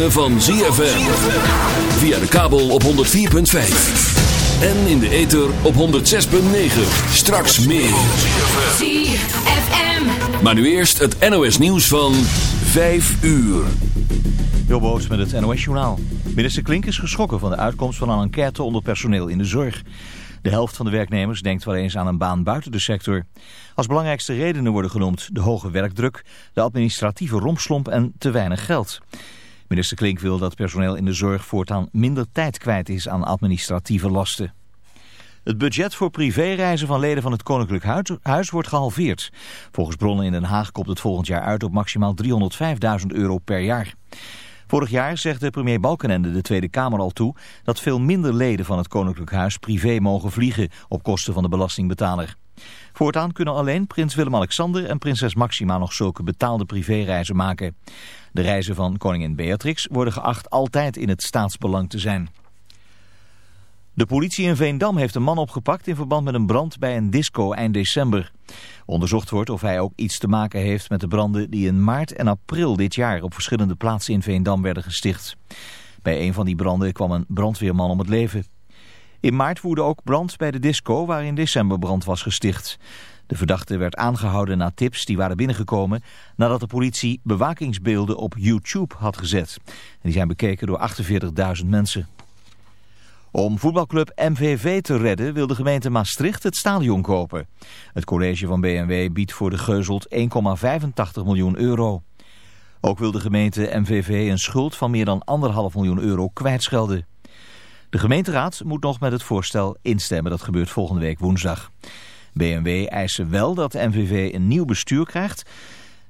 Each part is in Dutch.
ritme van ZFM. Via de kabel op 104.5. En in de ether op 106.9. Straks meer. ZFM. Maar nu eerst het NOS nieuws van 5 uur. Jobboot met het NOS-journaal. Minister Klink is geschrokken van de uitkomst van een enquête onder personeel in de zorg. De helft van de werknemers denkt wel eens aan een baan buiten de sector. Als belangrijkste redenen worden genoemd de hoge werkdruk, de administratieve rompslomp en te weinig geld. Minister Klink wil dat personeel in de zorg voortaan minder tijd kwijt is aan administratieve lasten. Het budget voor privéreizen van leden van het Koninklijk Huis- wordt gehalveerd. Volgens bronnen in Den Haag komt het volgend jaar uit op maximaal 305.000 euro per jaar. Vorig jaar zegde premier Balkenende de Tweede Kamer al toe dat veel minder leden van het Koninklijk Huis privé mogen vliegen op kosten van de belastingbetaler. Voortaan kunnen alleen prins Willem-Alexander en prinses Maxima nog zulke betaalde privéreizen maken. De reizen van koningin Beatrix worden geacht altijd in het staatsbelang te zijn. De politie in Veendam heeft een man opgepakt in verband met een brand bij een disco eind december. Onderzocht wordt of hij ook iets te maken heeft met de branden die in maart en april dit jaar op verschillende plaatsen in Veendam werden gesticht. Bij een van die branden kwam een brandweerman om het leven. In maart woedde ook brand bij de disco waar in december brand was gesticht. De verdachte werd aangehouden na tips die waren binnengekomen nadat de politie bewakingsbeelden op YouTube had gezet. En die zijn bekeken door 48.000 mensen. Om voetbalclub MVV te redden wil de gemeente Maastricht het stadion kopen. Het college van BMW biedt voor de geuzeld 1,85 miljoen euro. Ook wil de gemeente MVV een schuld van meer dan 1,5 miljoen euro kwijtschelden. De gemeenteraad moet nog met het voorstel instemmen. Dat gebeurt volgende week woensdag. BMW eisen wel dat de MVV een nieuw bestuur krijgt.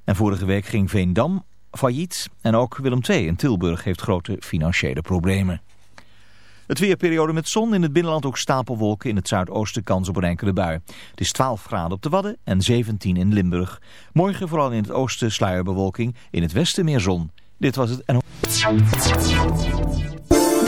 En vorige week ging Veendam failliet. En ook Willem II in Tilburg heeft grote financiële problemen. Het weerperiode met zon, in het binnenland ook stapelwolken, in het zuidoosten kans op een enkele bui. Het is 12 graden op de Wadden en 17 in Limburg. Morgen vooral in het oosten sluierbewolking, in het westen meer zon. Dit was het.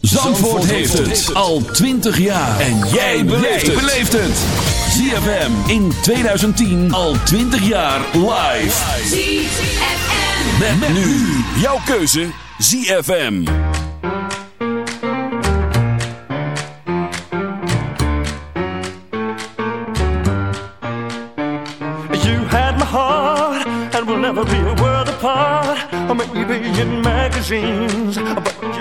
Zandvoort, Zandvoort heeft het. het al 20 jaar. En jij beleeft het. ZFM in 2010 al 20 jaar live. ZFM. Met, met nu. Jouw keuze. ZFM. You had my heart. And we'll never be a world apart. Or maybe in magazines. But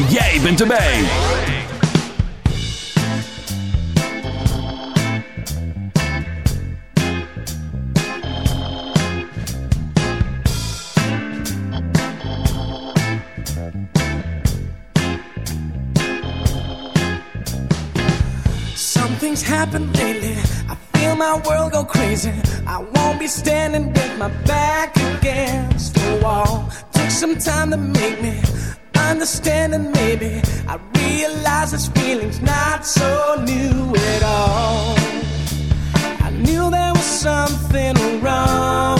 en jij bent erbij. Something's happened lately. I feel my world go crazy. I won't be standing with my back against the wall. Took some time to make me understanding, maybe I realize this feeling's not so new at all. I knew there was something wrong.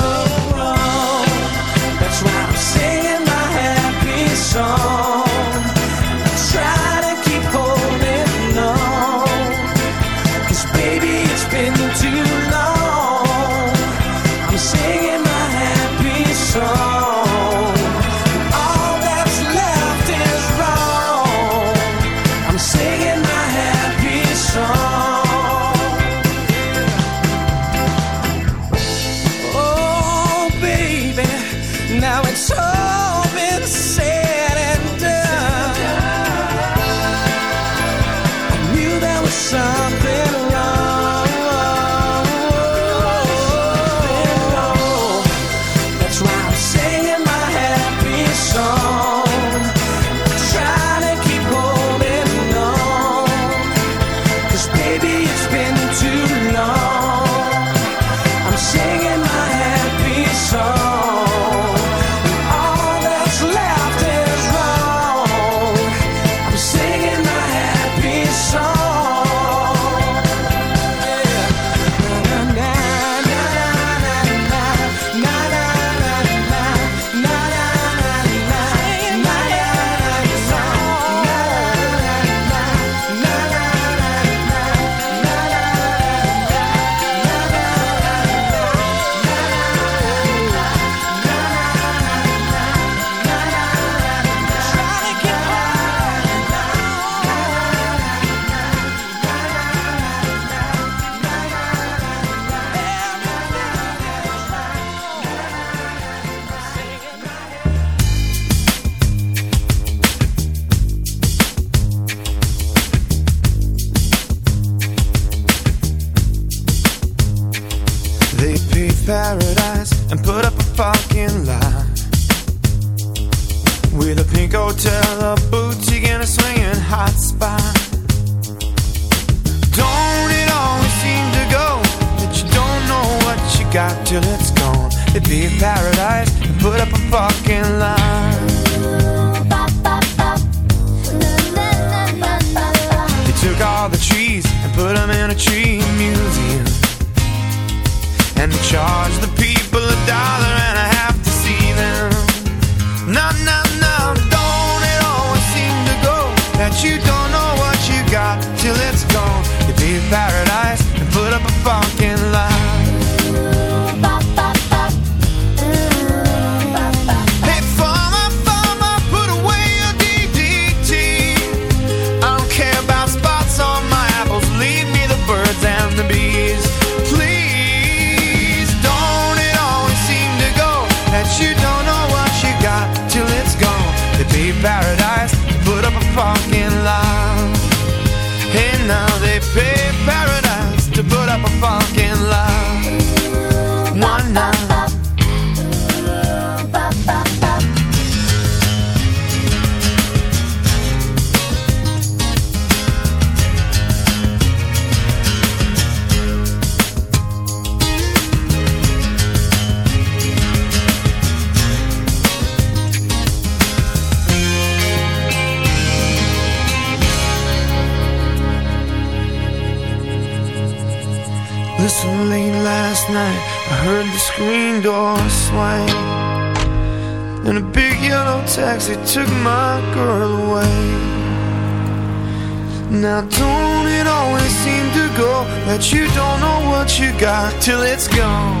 It'd be a paradise and put up a parking lot. They took all the trees and put them in a tree museum. And they charged the people a dollar and a And a big yellow taxi took my girl away. Now, don't it always seem to go that you don't know what you got till it's gone?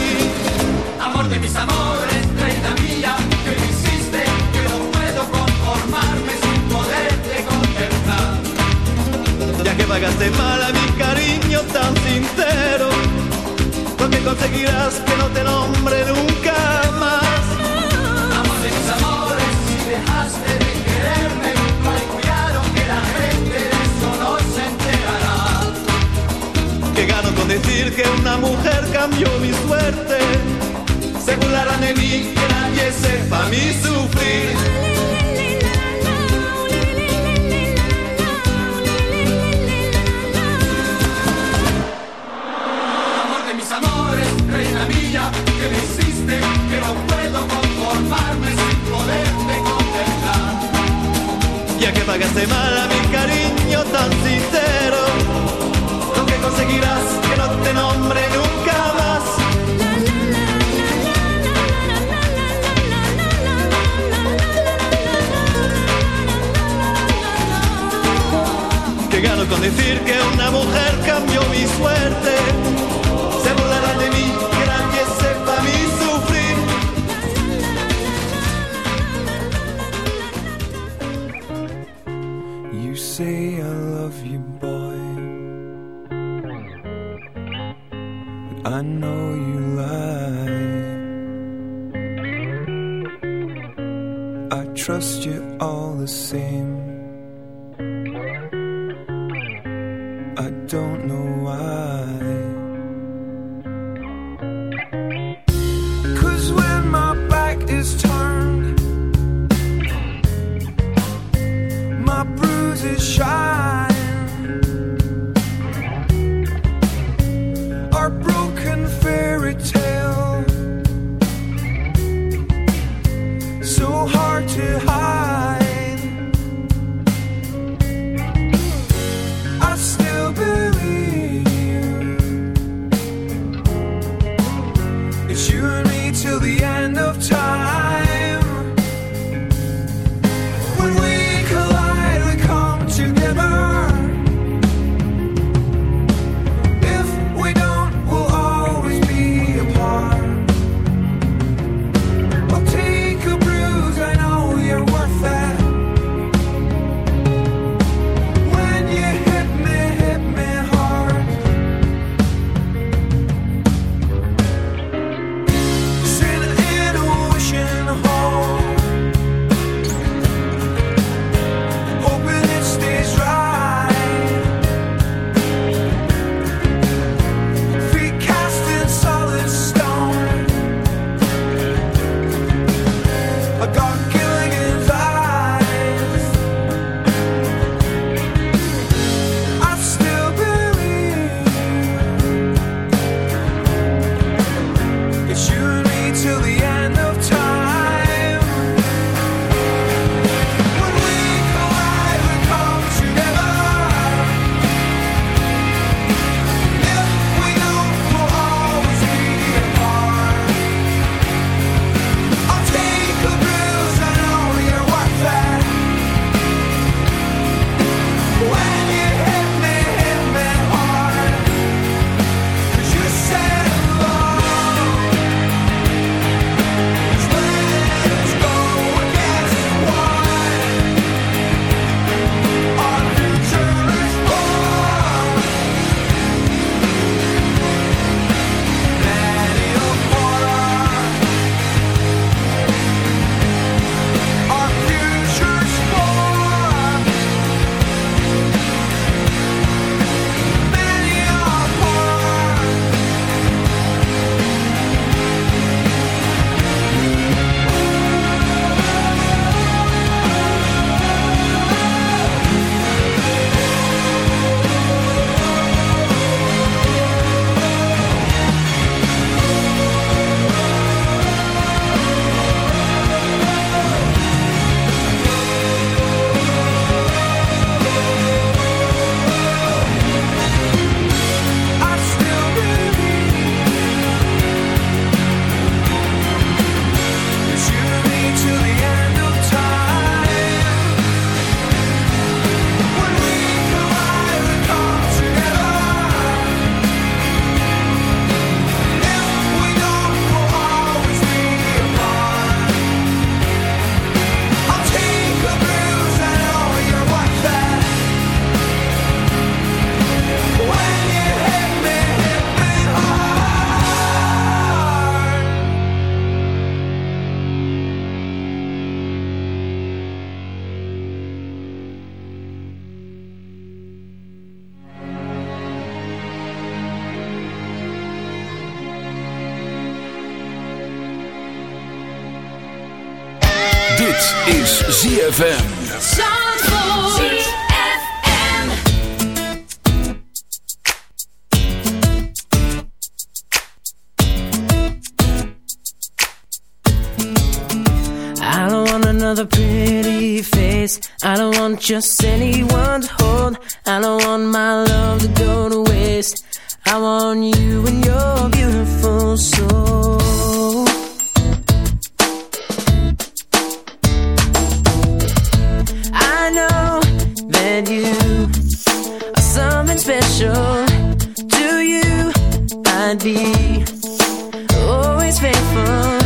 Pagaste mal a mi cariño tan sincero, lo que conseguirás que no te nombre nunca más. Amor de mis amores, si dejaste de quererme, hay cuidado que la gente de eso no se enterará. Que gano con decir que una mujer cambió mi suerte. Se burlarán de mí, que nadie sepa mi sufrir. Amor de mis amores, reina mía, que me hiciste, que no puedo conformarme sin poderte contemplar. Ya que pagaste mal a mi cariño tan sincero, lo que conseguirás que no te nombre nunca con decir que una mujer cambió mi suerte. Se burlarán de mí, que nadie sepa mi sufrir. You say I love you, boy. But I know you lie. I trust you all the same. Don't know why. ZFM. I don't want another pretty face. I don't want just anyone to hold. I don't want my love to go to waste. I want you and your beautiful soul. and you are something special. To you, I'd be always faithful.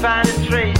find a trace.